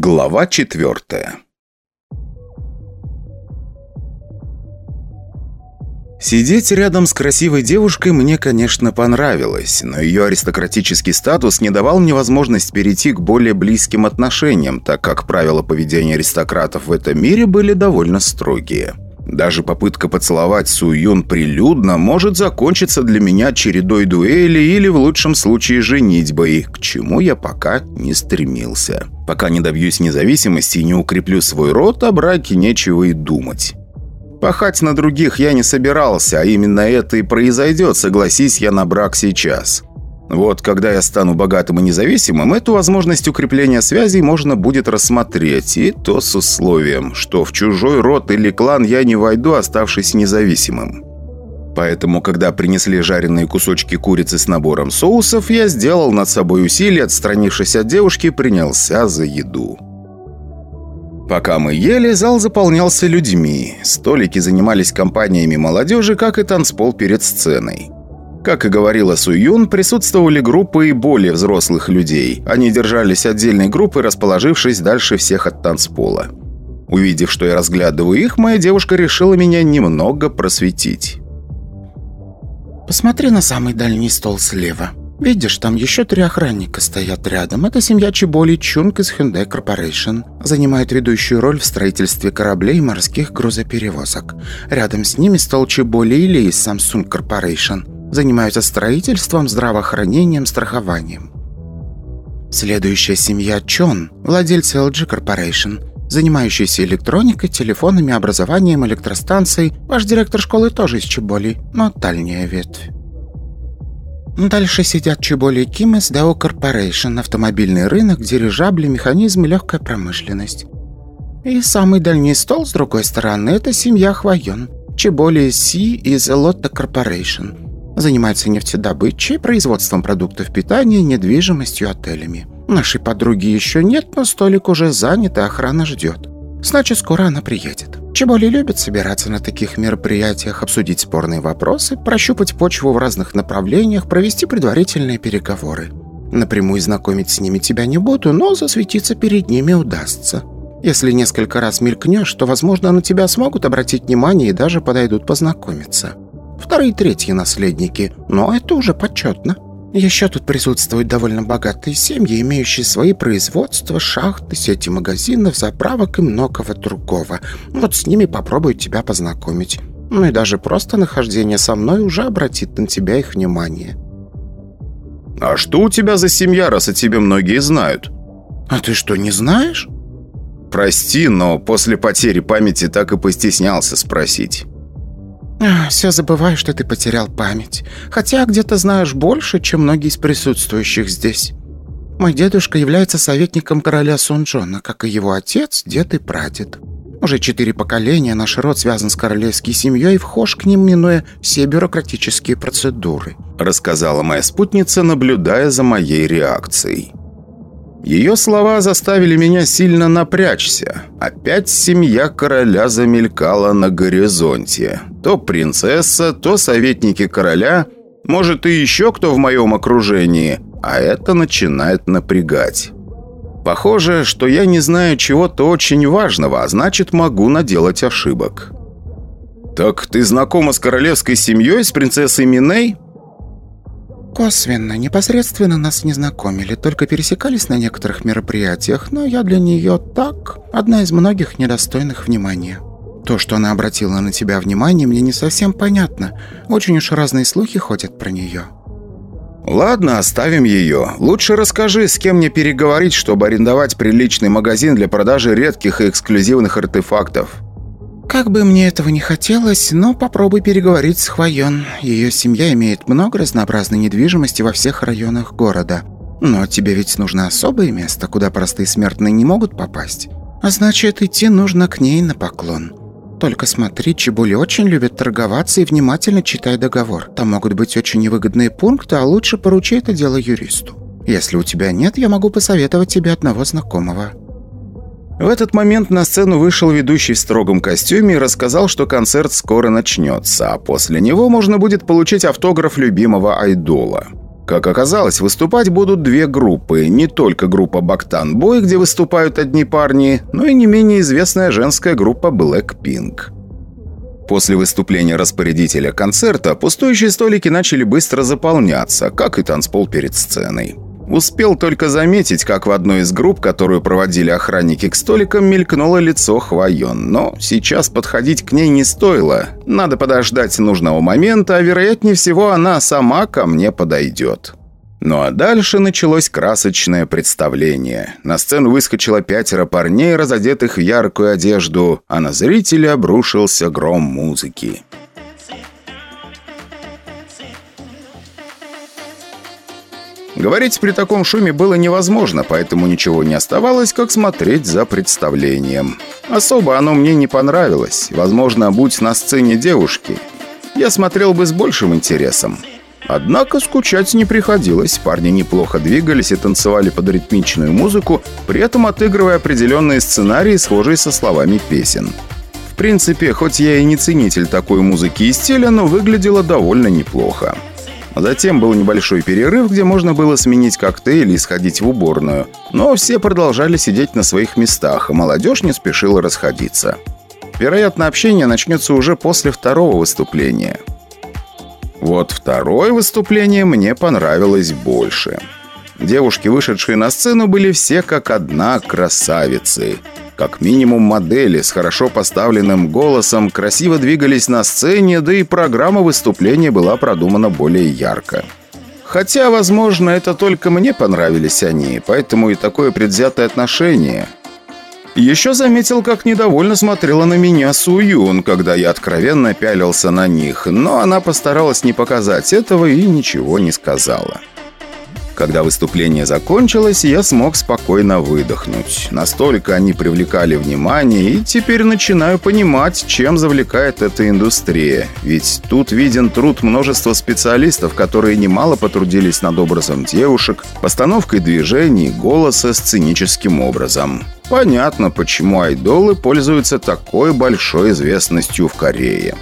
Глава четвертая Сидеть рядом с красивой девушкой мне, конечно, понравилось, но ее аристократический статус не давал мне возможность перейти к более близким отношениям, так как правила поведения аристократов в этом мире были довольно строгие. Даже попытка поцеловать Су Юн прилюдно может закончиться для меня чередой дуэли или в лучшем случае женитьбой, к чему я пока не стремился. Пока не добьюсь независимости и не укреплю свой род, о браке нечего и думать. Пахать на других я не собирался, а именно это и произойдет, согласись я на брак сейчас. Вот когда я стану богатым и независимым, эту возможность укрепления связей можно будет рассмотреть, и то с условием, что в чужой род или клан я не войду, оставшись независимым. Поэтому, когда принесли жареные кусочки курицы с набором соусов, я сделал над собой усилие, отстранившись от девушки, принялся за еду. Пока мы ели, зал заполнялся людьми. Столики занимались компаниями молодежи, как и танцпол перед сценой. Как и говорила Суюн, присутствовали группы и более взрослых людей. Они держались отдельной группой, расположившись дальше всех от танцпола. Увидев, что я разглядываю их, моя девушка решила меня немного просветить. «Посмотри на самый дальний стол слева. Видишь, там еще три охранника стоят рядом. Это семья Чеболи Чунг из Hyundai Corporation. Занимает ведущую роль в строительстве кораблей и морских грузоперевозок. Рядом с ними стол Чеболи и Ли из Samsung Corporation занимаются строительством, здравоохранением, страхованием. Следующая семья Чон, владельцы LG Corporation, занимающиеся электроникой, телефонами, образованием, электростанцией. Ваш директор школы тоже из Чеболи, но дальняя ветвь. Дальше сидят Чеболи и Ким из Dao Corporation, автомобильный рынок, дирижабли, механизмы, легкая промышленность. И самый дальний стол с другой стороны – это семья Хвайон. Чеболи Си из Lotto Corporation – Занимается нефтедобычей, производством продуктов питания, недвижимостью, отелями. Нашей подруги еще нет, но столик уже занят, и охрана ждет. Значит, скоро она приедет. Чеболи любит собираться на таких мероприятиях, обсудить спорные вопросы, прощупать почву в разных направлениях, провести предварительные переговоры. Напрямую знакомить с ними тебя не буду, но засветиться перед ними удастся. Если несколько раз мелькнешь, то, возможно, на тебя смогут обратить внимание и даже подойдут познакомиться вторые и третьи наследники, но это уже почетно. Еще тут присутствуют довольно богатые семьи, имеющие свои производства, шахты, сети магазинов, заправок и многого другого. Вот с ними попробую тебя познакомить. Ну и даже просто нахождение со мной уже обратит на тебя их внимание. «А что у тебя за семья, раз о тебе многие знают?» «А ты что, не знаешь?» «Прости, но после потери памяти так и постеснялся спросить». «Все забываю, что ты потерял память. Хотя где-то знаешь больше, чем многие из присутствующих здесь. Мой дедушка является советником короля Сунджона, как и его отец, дед и прадед. Уже четыре поколения наш род связан с королевской семьей и вхож к ним, минуя все бюрократические процедуры», рассказала моя спутница, наблюдая за моей реакцией. Ее слова заставили меня сильно напрячься. Опять семья короля замелькала на горизонте. То принцесса, то советники короля, может и еще кто в моем окружении, а это начинает напрягать. Похоже, что я не знаю чего-то очень важного, а значит могу наделать ошибок. «Так ты знакома с королевской семьей, с принцессой Миней?» Косвенно, непосредственно нас не знакомили, только пересекались на некоторых мероприятиях, но я для нее так, одна из многих недостойных внимания. То, что она обратила на тебя внимание, мне не совсем понятно. Очень уж разные слухи ходят про нее. «Ладно, оставим ее. Лучше расскажи, с кем мне переговорить, чтобы арендовать приличный магазин для продажи редких и эксклюзивных артефактов». Как бы мне этого не хотелось, но попробуй переговорить с Хвоен. Ее семья имеет много разнообразной недвижимости во всех районах города. Но тебе ведь нужно особое место, куда простые смертные не могут попасть. А значит, идти нужно к ней на поклон. Только смотри, Чебули очень любит торговаться и внимательно читай договор. Там могут быть очень невыгодные пункты, а лучше поручи это дело юристу. Если у тебя нет, я могу посоветовать тебе одного знакомого. В этот момент на сцену вышел ведущий в строгом костюме и рассказал, что концерт скоро начнется, а после него можно будет получить автограф любимого айдола. Как оказалось, выступать будут две группы. Не только группа Бактан Бой, где выступают одни парни, но и не менее известная женская группа Blackpink. После выступления распорядителя концерта пустующие столики начали быстро заполняться, как и танцпол перед сценой. Успел только заметить, как в одной из групп, которую проводили охранники к столикам, мелькнуло лицо Хвоен. Но сейчас подходить к ней не стоило. Надо подождать нужного момента, а вероятнее всего она сама ко мне подойдет. Ну а дальше началось красочное представление. На сцену выскочило пятеро парней, разодетых в яркую одежду, а на зрителя обрушился гром музыки. Говорить при таком шуме было невозможно, поэтому ничего не оставалось, как смотреть за представлением. Особо оно мне не понравилось. Возможно, будь на сцене девушки. Я смотрел бы с большим интересом. Однако скучать не приходилось. Парни неплохо двигались и танцевали под ритмичную музыку, при этом отыгрывая определенные сценарии, схожие со словами песен. В принципе, хоть я и не ценитель такой музыки и стиля, но выглядело довольно неплохо. Затем был небольшой перерыв, где можно было сменить коктейль и сходить в уборную. Но все продолжали сидеть на своих местах, а молодежь не спешила расходиться. Вероятно, общение начнется уже после второго выступления. Вот второе выступление мне понравилось больше. Девушки, вышедшие на сцену, были все как одна красавицы. Как минимум модели с хорошо поставленным голосом красиво двигались на сцене, да и программа выступления была продумана более ярко. Хотя, возможно, это только мне понравились они, поэтому и такое предвзятое отношение. Еще заметил, как недовольно смотрела на меня Суюн, когда я откровенно пялился на них, но она постаралась не показать этого и ничего не сказала. Когда выступление закончилось, я смог спокойно выдохнуть. Настолько они привлекали внимание, и теперь начинаю понимать, чем завлекает эта индустрия. Ведь тут виден труд множества специалистов, которые немало потрудились над образом девушек, постановкой движений, голоса сценическим образом. Понятно, почему айдолы пользуются такой большой известностью в Корее.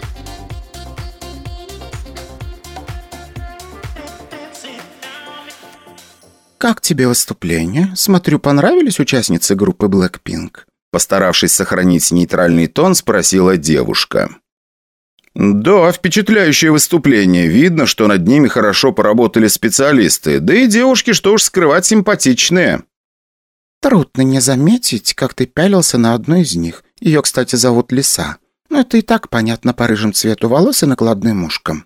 «Как тебе выступление? Смотрю, понравились участницы группы Blackpink?» Постаравшись сохранить нейтральный тон, спросила девушка. «Да, впечатляющее выступление. Видно, что над ними хорошо поработали специалисты. Да и девушки, что уж скрывать, симпатичные». «Трудно не заметить, как ты пялился на одну из них. Ее, кстати, зовут Лиса. Но это и так понятно по рыжим цвету волос и накладным ушкам.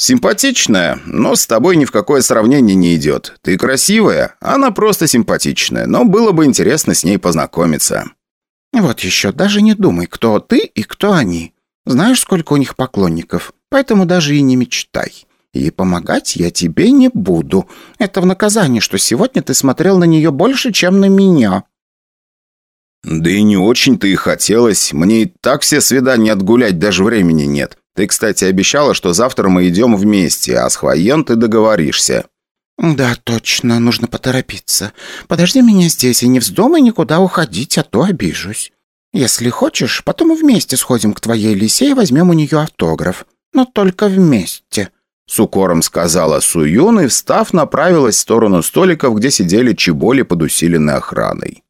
«Симпатичная, но с тобой ни в какое сравнение не идет. Ты красивая, она просто симпатичная, но было бы интересно с ней познакомиться». «Вот еще, даже не думай, кто ты и кто они. Знаешь, сколько у них поклонников, поэтому даже и не мечтай. И помогать я тебе не буду. Это в наказание, что сегодня ты смотрел на нее больше, чем на меня». «Да и не очень-то и хотелось. Мне и так все свидания отгулять даже времени нет. Ты, кстати, обещала, что завтра мы идем вместе, а с Хвоен ты договоришься». «Да, точно, нужно поторопиться. Подожди меня здесь и не вздумай никуда уходить, а то обижусь. Если хочешь, потом вместе сходим к твоей лисе и возьмем у нее автограф. Но только вместе». С укором сказала Суюн и, встав, направилась в сторону столиков, где сидели чеболи под усиленной охраной.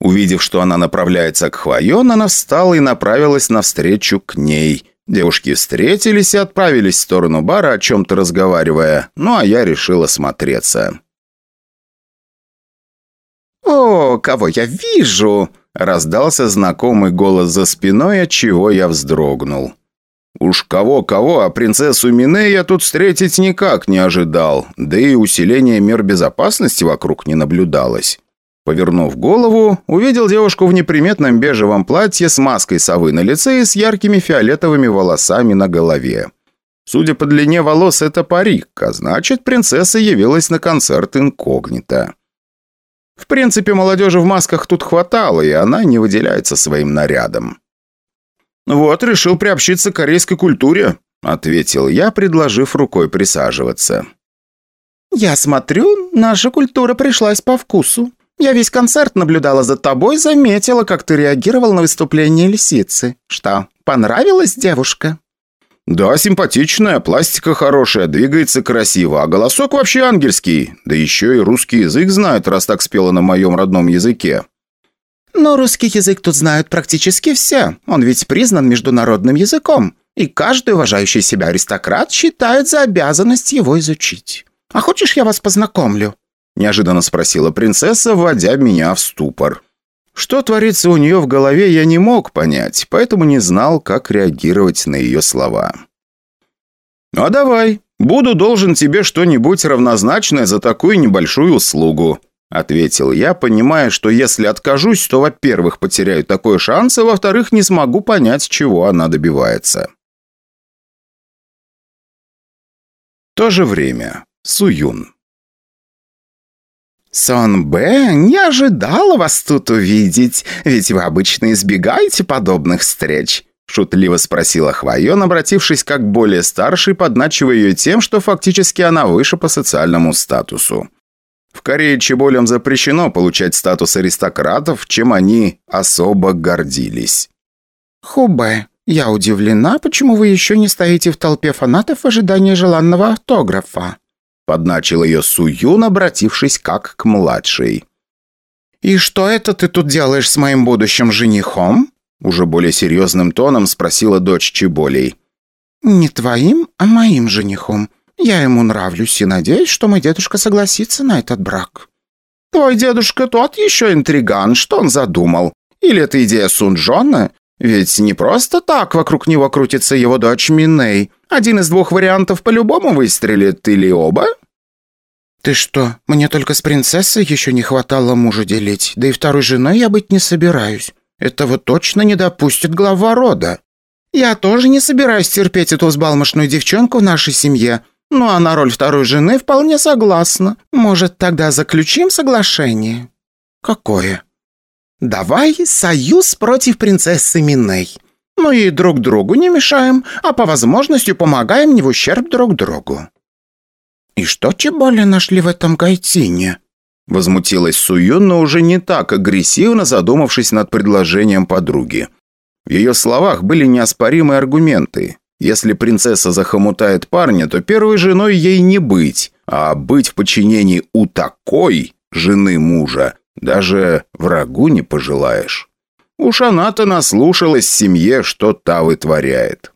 Увидев, что она направляется к Хвоен, она встала и направилась навстречу к ней. Девушки встретились и отправились в сторону бара, о чем-то разговаривая, ну а я решил осмотреться. «О, кого я вижу!» – раздался знакомый голос за спиной, от чего я вздрогнул. Уж кого-кого, а принцессу Мине я тут встретить никак не ожидал, да и усиление мер безопасности вокруг не наблюдалось. Повернув голову, увидел девушку в неприметном бежевом платье с маской совы на лице и с яркими фиолетовыми волосами на голове. Судя по длине волос, это парик, а значит, принцесса явилась на концерт инкогнито. В принципе, молодежи в масках тут хватало, и она не выделяется своим нарядом. «Вот, решил приобщиться к корейской культуре», — ответил я, предложив рукой присаживаться. «Я смотрю, наша культура пришлась по вкусу», я весь концерт наблюдала за тобой, заметила, как ты реагировал на выступление лисицы. Что, понравилась девушка?» «Да, симпатичная, пластика хорошая, двигается красиво, а голосок вообще ангельский. Да еще и русский язык знают, раз так спела на моем родном языке». «Но русский язык тут знают практически все. Он ведь признан международным языком, и каждый уважающий себя аристократ считает за обязанность его изучить. А хочешь, я вас познакомлю?» Неожиданно спросила принцесса, вводя меня в ступор. Что творится у нее в голове, я не мог понять, поэтому не знал, как реагировать на ее слова. «А давай, буду должен тебе что-нибудь равнозначное за такую небольшую услугу», ответил я, понимая, что если откажусь, то, во-первых, потеряю такой шанс, а во-вторых, не смогу понять, чего она добивается. В то же время. Суюн. «Сон Б, не ожидала вас тут увидеть, ведь вы обычно избегаете подобных встреч», шутливо спросила Хвайон, обратившись как более старший, подначивая ее тем, что фактически она выше по социальному статусу. В Корее чеболям запрещено получать статус аристократов, чем они особо гордились. «Хубе, я удивлена, почему вы еще не стоите в толпе фанатов в ожидании желанного автографа», Подначил ее Суюн, обратившись как к младшей. «И что это ты тут делаешь с моим будущим женихом?» Уже более серьезным тоном спросила дочь Чеболей. «Не твоим, а моим женихом. Я ему нравлюсь и надеюсь, что мой дедушка согласится на этот брак». «Твой дедушка тот еще интриган, что он задумал? Или это идея Сунджона? Ведь не просто так вокруг него крутится его дочь Миней. Один из двух вариантов по-любому выстрелит, или оба?» «Ты что, мне только с принцессой еще не хватало мужа делить, да и второй женой я быть не собираюсь. Этого точно не допустит глава рода. Я тоже не собираюсь терпеть эту взбалмошную девчонку в нашей семье, ну а на роль второй жены вполне согласна. Может, тогда заключим соглашение?» «Какое?» «Давай союз против принцессы Миней. Ну и друг другу не мешаем, а по возможности помогаем не в ущерб друг другу». «И что Чеболи нашли в этом гайтине?» Возмутилась Суюн, но уже не так агрессивно, задумавшись над предложением подруги. В ее словах были неоспоримые аргументы. Если принцесса захомутает парня, то первой женой ей не быть, а быть в подчинении у такой жены мужа даже врагу не пожелаешь. Уж она-то наслушалась семье, что та вытворяет.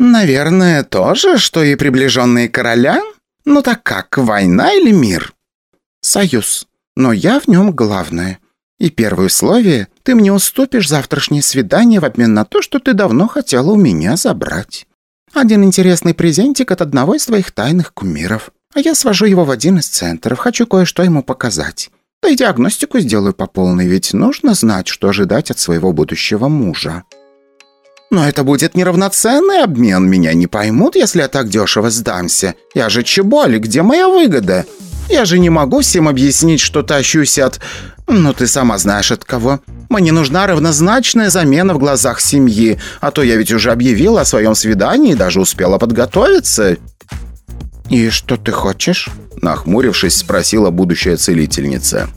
«Наверное, тоже, что и приближенные короля? Ну так как, война или мир?» «Союз. Но я в нем главное. И первое условие — ты мне уступишь завтрашнее свидание в обмен на то, что ты давно хотела у меня забрать. Один интересный презентик от одного из твоих тайных кумиров. А я свожу его в один из центров, хочу кое-что ему показать. Да и диагностику сделаю по полной, ведь нужно знать, что ожидать от своего будущего мужа». Но это будет неравноценный обмен. Меня не поймут, если я так дешево сдамся. Я же чеболи, где моя выгода? Я же не могу всем объяснить, что тащусь от... Ну, ты сама знаешь от кого. Мне нужна равнозначная замена в глазах семьи, а то я ведь уже объявила о своем свидании и даже успела подготовиться». «И что ты хочешь?» Нахмурившись, спросила будущая целительница.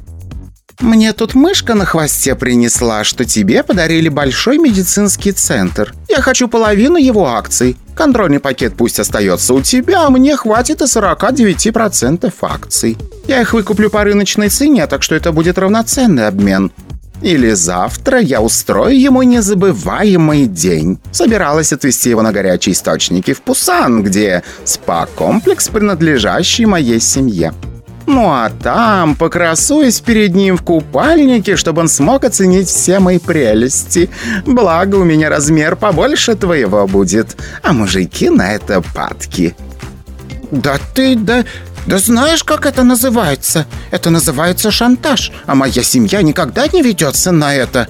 «Мне тут мышка на хвосте принесла, что тебе подарили большой медицинский центр. Я хочу половину его акций. Контрольный пакет пусть остается у тебя, а мне хватит и 49% акций. Я их выкуплю по рыночной цене, так что это будет равноценный обмен. Или завтра я устрою ему незабываемый день. Собиралась отвезти его на горячие источники в Пусан, где спа-комплекс, принадлежащий моей семье. Ну а там покрасуюсь перед ним в купальнике, чтобы он смог оценить все мои прелести. Благо, у меня размер побольше твоего будет, а мужики на это падки». «Да ты, да... Да знаешь, как это называется? Это называется шантаж, а моя семья никогда не ведется на это».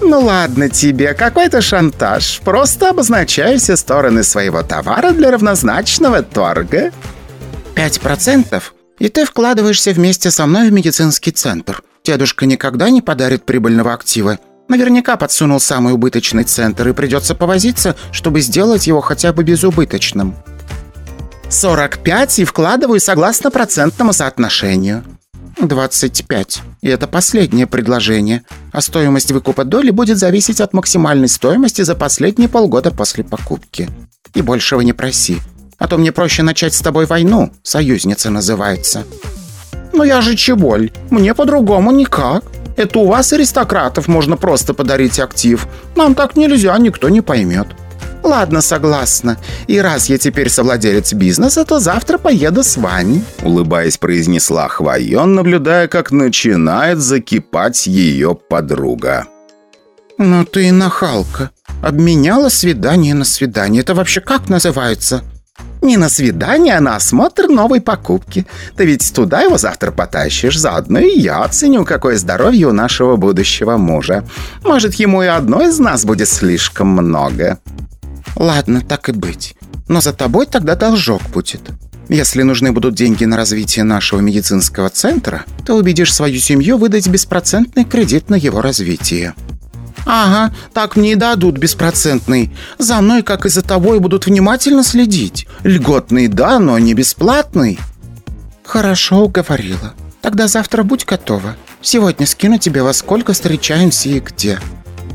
«Ну ладно тебе, какой-то шантаж. Просто обозначаю все стороны своего товара для равнозначного торга». «Пять процентов и ты вкладываешься вместе со мной в медицинский центр. Дедушка никогда не подарит прибыльного актива. Наверняка подсунул самый убыточный центр, и придется повозиться, чтобы сделать его хотя бы безубыточным. 45 и вкладываю согласно процентному соотношению. 25. И это последнее предложение. а стоимость выкупа доли будет зависеть от максимальной стоимости за последние полгода после покупки. И большего не проси, а то мне проще начать с тобой войну, союзница называется». «Но я же чеболь, мне по-другому никак. Это у вас, аристократов, можно просто подарить актив. Нам так нельзя, никто не поймет». «Ладно, согласна. И раз я теперь совладелец бизнеса, то завтра поеду с вами», — улыбаясь, произнесла Хвайон, наблюдая, как начинает закипать ее подруга. «Ну ты и нахалка. Обменяла свидание на свидание. Это вообще как называется?» «Не на свидание, а на осмотр новой покупки. Ты ведь туда его завтра потащишь. Заодно и я оценю, какое здоровье у нашего будущего мужа. Может, ему и одной из нас будет слишком много». «Ладно, так и быть. Но за тобой тогда должок будет. Если нужны будут деньги на развитие нашего медицинского центра, то убедишь свою семью выдать беспроцентный кредит на его развитие». «Ага, так мне и дадут беспроцентный. За мной, как и за тобой, будут внимательно следить. Льготный, да, но не бесплатный». «Хорошо, уговорила. Тогда завтра будь готова. Сегодня скину тебе, во сколько встречаемся и где».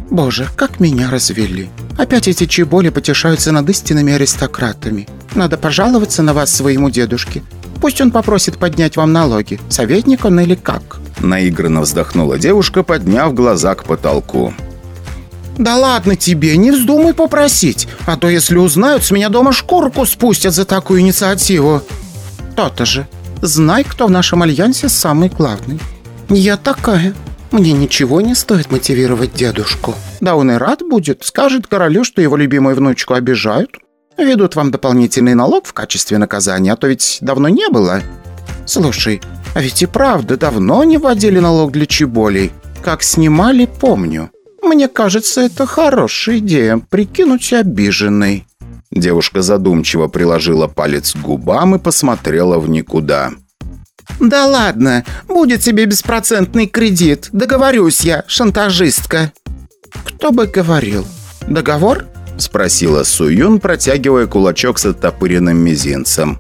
«Боже, как меня развели. Опять эти чеболи потешаются над истинными аристократами. Надо пожаловаться на вас своему дедушке. Пусть он попросит поднять вам налоги. Советник он или как?» Наигранно вздохнула девушка, подняв глаза к потолку. «Да ладно тебе, не вздумай попросить, а то если узнают, с меня дома шкурку спустят за такую инициативу». «То-то же. Знай, кто в нашем альянсе самый главный. Я такая. Мне ничего не стоит мотивировать дедушку. Да он и рад будет, скажет королю, что его любимую внучку обижают. Ведут вам дополнительный налог в качестве наказания, а то ведь давно не было. Слушай, а ведь и правда давно не вводили налог для чеболей. Как снимали, помню». Мне кажется, это хорошая идея – прикинуть обиженной». Девушка задумчиво приложила палец к губам и посмотрела в никуда. «Да ладно, будет тебе беспроцентный кредит. Договорюсь я, шантажистка». «Кто бы говорил? Договор?» – спросила Суюн, протягивая кулачок с оттопыренным мизинцем.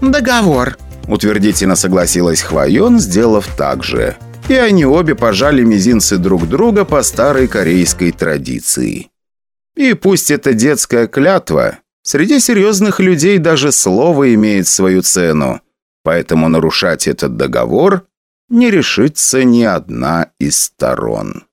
«Договор», – утвердительно согласилась Хвайон, сделав так же и они обе пожали мизинцы друг друга по старой корейской традиции. И пусть это детская клятва, среди серьезных людей даже слово имеет свою цену, поэтому нарушать этот договор не решится ни одна из сторон.